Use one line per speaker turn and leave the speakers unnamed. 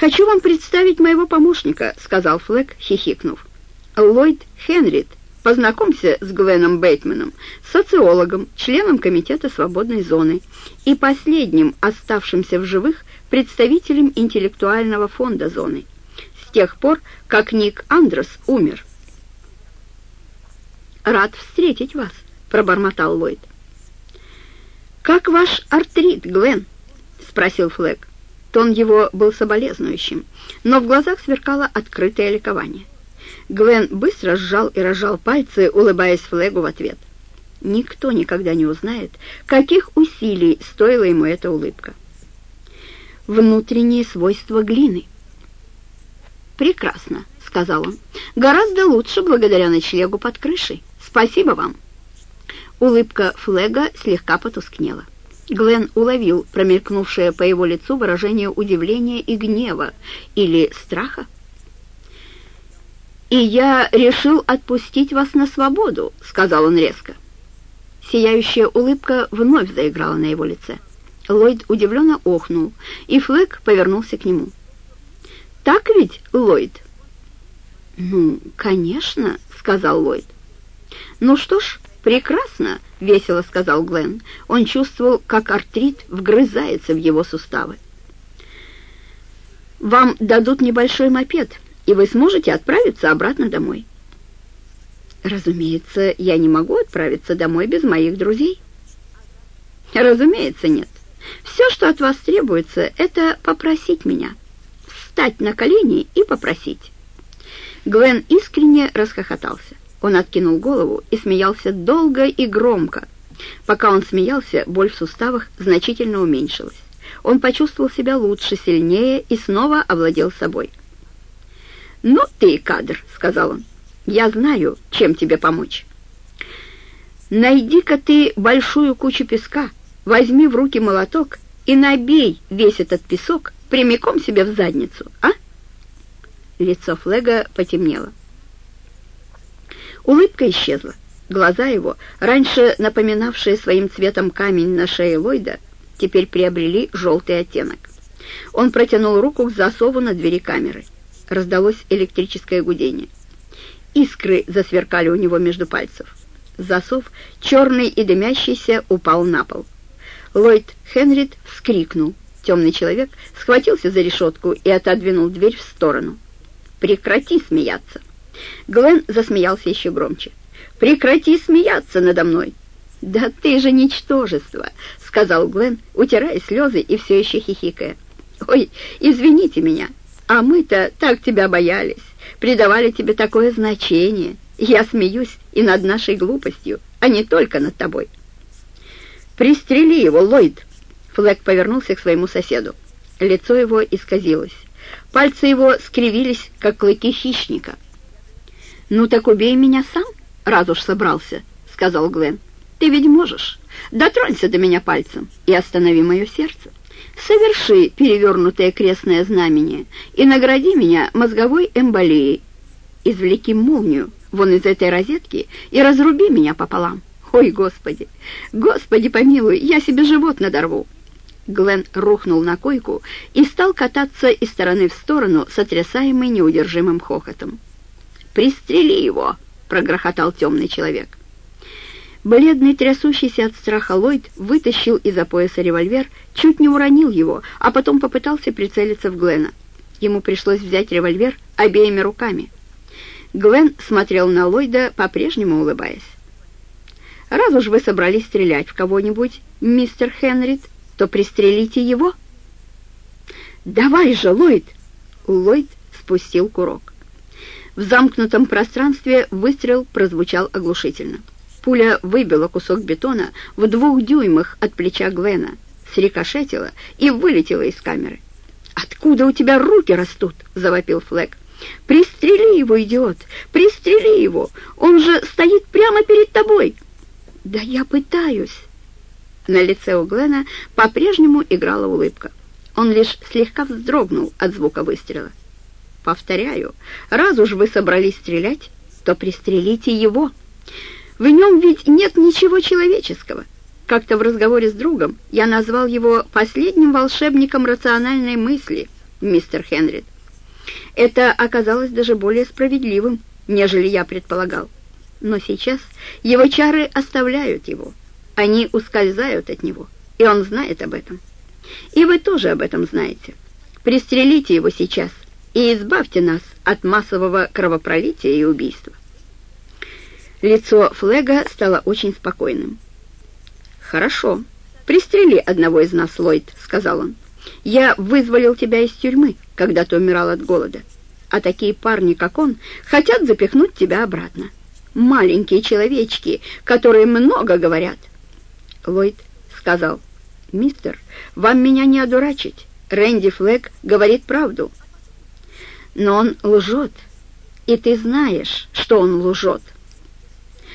«Хочу вам представить моего помощника», — сказал Флэк, хихикнув. «Ллойд Хенрид. Познакомься с Гленном Бейтманом, социологом, членом Комитета свободной зоны и последним оставшимся в живых представителем интеллектуального фонда зоны, с тех пор, как Ник Андрес умер. «Рад встретить вас», — пробормотал Ллойд. «Как ваш артрит, Глен?» — спросил Флэг. Тон его был соболезнующим, но в глазах сверкало открытое ликование. Глен быстро сжал и разжал пальцы, улыбаясь Флегу в ответ. Никто никогда не узнает, каких усилий стоила ему эта улыбка. Внутренние свойства глины. «Прекрасно», — сказал он. «Гораздо лучше благодаря ночлегу под крышей. Спасибо вам». Улыбка Флега слегка потускнела. Глен уловил промелькнувшее по его лицу выражение удивления и гнева или страха. «И я решил отпустить вас на свободу», — сказал он резко. Сияющая улыбка вновь заиграла на его лице. Ллойд удивленно охнул, и Флэк повернулся к нему. «Так ведь, Ллойд?» «Ну, конечно», — сказал Ллойд. «Ну что ж, прекрасно», — весело сказал Глен. Он чувствовал, как артрит вгрызается в его суставы. «Вам дадут небольшой мопед, и вы сможете отправиться обратно домой». «Разумеется, я не могу отправиться домой без моих друзей». «Разумеется, нет. Все, что от вас требуется, это попросить меня. Встать на колени и попросить». Глен искренне расхохотался. Он откинул голову и смеялся долго и громко. Пока он смеялся, боль в суставах значительно уменьшилась. Он почувствовал себя лучше, сильнее и снова овладел собой. «Ну ты, кадр», — сказал он, — «я знаю, чем тебе помочь. Найди-ка ты большую кучу песка, возьми в руки молоток и набей весь этот песок прямиком себе в задницу, а?» Лицо Флега потемнело. Улыбка исчезла. Глаза его, раньше напоминавшие своим цветом камень на шее Ллойда, теперь приобрели желтый оттенок. Он протянул руку к засову на двери камеры. Раздалось электрическое гудение. Искры засверкали у него между пальцев. Засов, черный и дымящийся, упал на пол. Ллойд Хенрид вскрикнул. Темный человек схватился за решетку и отодвинул дверь в сторону. «Прекрати смеяться!» Глен засмеялся еще громче. «Прекрати смеяться надо мной!» «Да ты же ничтожество!» — сказал Глен, утирая слезы и все еще хихикая. «Ой, извините меня, а мы-то так тебя боялись, придавали тебе такое значение. Я смеюсь и над нашей глупостью, а не только над тобой». «Пристрели его, Ллойд!» Флэк повернулся к своему соседу. Лицо его исказилось. Пальцы его скривились, как клыки хищника. «Ну так убей меня сам, раз уж собрался», — сказал Глен. «Ты ведь можешь. Дотронься до меня пальцем и останови мое сердце. Соверши перевернутое крестное знамение и награди меня мозговой эмболией. Извлеки молнию вон из этой розетки и разруби меня пополам. Ой, Господи! Господи помилуй, я себе живот надорву!» Глен рухнул на койку и стал кататься из стороны в сторону, сотрясаемый неудержимым хохотом. «Пристрели его!» — прогрохотал темный человек. Бледный, трясущийся от страха Ллойд вытащил из-за пояса револьвер, чуть не уронил его, а потом попытался прицелиться в Глена. Ему пришлось взять револьвер обеими руками. Глен смотрел на Ллойда, по-прежнему улыбаясь. «Раз уж вы собрались стрелять в кого-нибудь, мистер Хенрид, то пристрелите его». «Давай же, Ллойд!» Ллойд спустил курок. В замкнутом пространстве выстрел прозвучал оглушительно. Пуля выбила кусок бетона в двух дюймах от плеча Глена, срикошетила и вылетела из камеры. «Откуда у тебя руки растут?» — завопил Флэк. «Пристрели его, идиот! Пристрели его! Он же стоит прямо перед тобой!» «Да я пытаюсь!» На лице у Глена по-прежнему играла улыбка. Он лишь слегка вздрогнул от звука выстрела. Повторяю, раз уж вы собрались стрелять, то пристрелите его. В нем ведь нет ничего человеческого. Как-то в разговоре с другом я назвал его последним волшебником рациональной мысли, мистер Хенрид. Это оказалось даже более справедливым, нежели я предполагал. Но сейчас его чары оставляют его. Они ускользают от него, и он знает об этом. И вы тоже об этом знаете. Пристрелите его сейчас и избавьте нас от массового кровопролития и убийства. Лицо Флега стало очень спокойным. «Хорошо, пристрели одного из нас, Ллойд», — сказал он. «Я вызволил тебя из тюрьмы, когда ты умирал от голода, а такие парни, как он, хотят запихнуть тебя обратно. Маленькие человечки, которые много говорят». Ллойд сказал, «Мистер, вам меня не одурачить. Рэнди Флэг говорит правду». «Но он лжет, и ты знаешь, что он лжет».